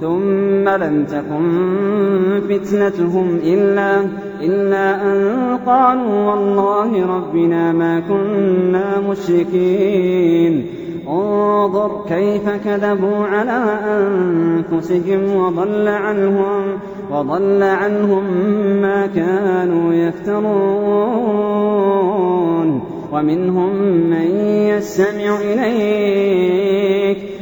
ثم لم تكن فتنتهم إلا إلا أن قالوا والله ربنا ما كنا مشركين. انظر كيف كذبوا على أنفسهم وضل عنهم وضل عنهم ما كانوا يفترون. ومنهم من يستمع إليك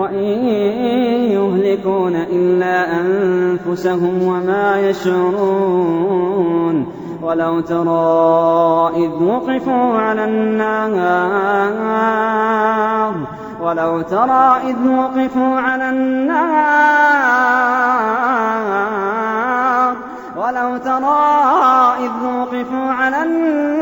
وإن يهلكون إلا أنفسهم وما يشعرون. ولو ترى إذ وقفوا على النار. ولو ترى إذ وقفوا على النار. ولو ترى إذ وقفوا على النار.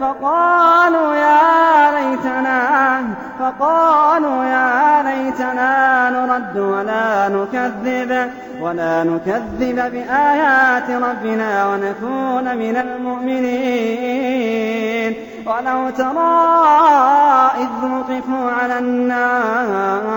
فقالوا يا ليتنا فقالوا يا ليتنا نرد ولا نكذب ولا نكذب بآيات ربنا ونكون من المؤمنين. ولو ترى إذ وقفوا على النار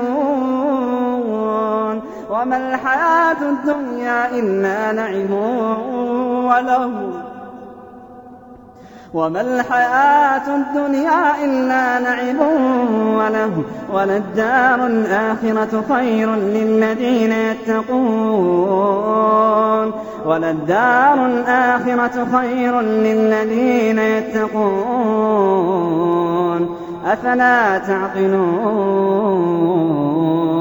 وما الحياة الدنيا إلا لعب وله. وما الحياة الدنيا إلا لعب وله. وللدار الآخرة خير للذين يتقون. وللدار الآخرة خير للذين يتقون. أفلا تعقلون؟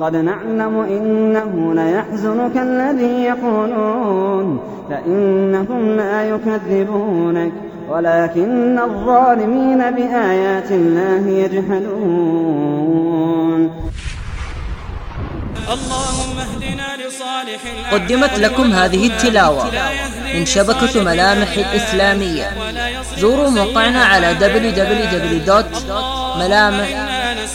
قد نعلم إنه ليحزنك الذي يقولون فإنهم لا يكذبونك ولكن الظالمين بآيات الله يجحدون اللهم اهدنا لصالح قدمت لكم هذه التلاوة من شبكة ملامح الإسلامية. زوروا موقعنا على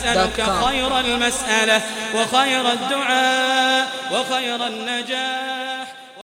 www.ملامح.com خير المسألة وخير الدعاء وخير النجاة.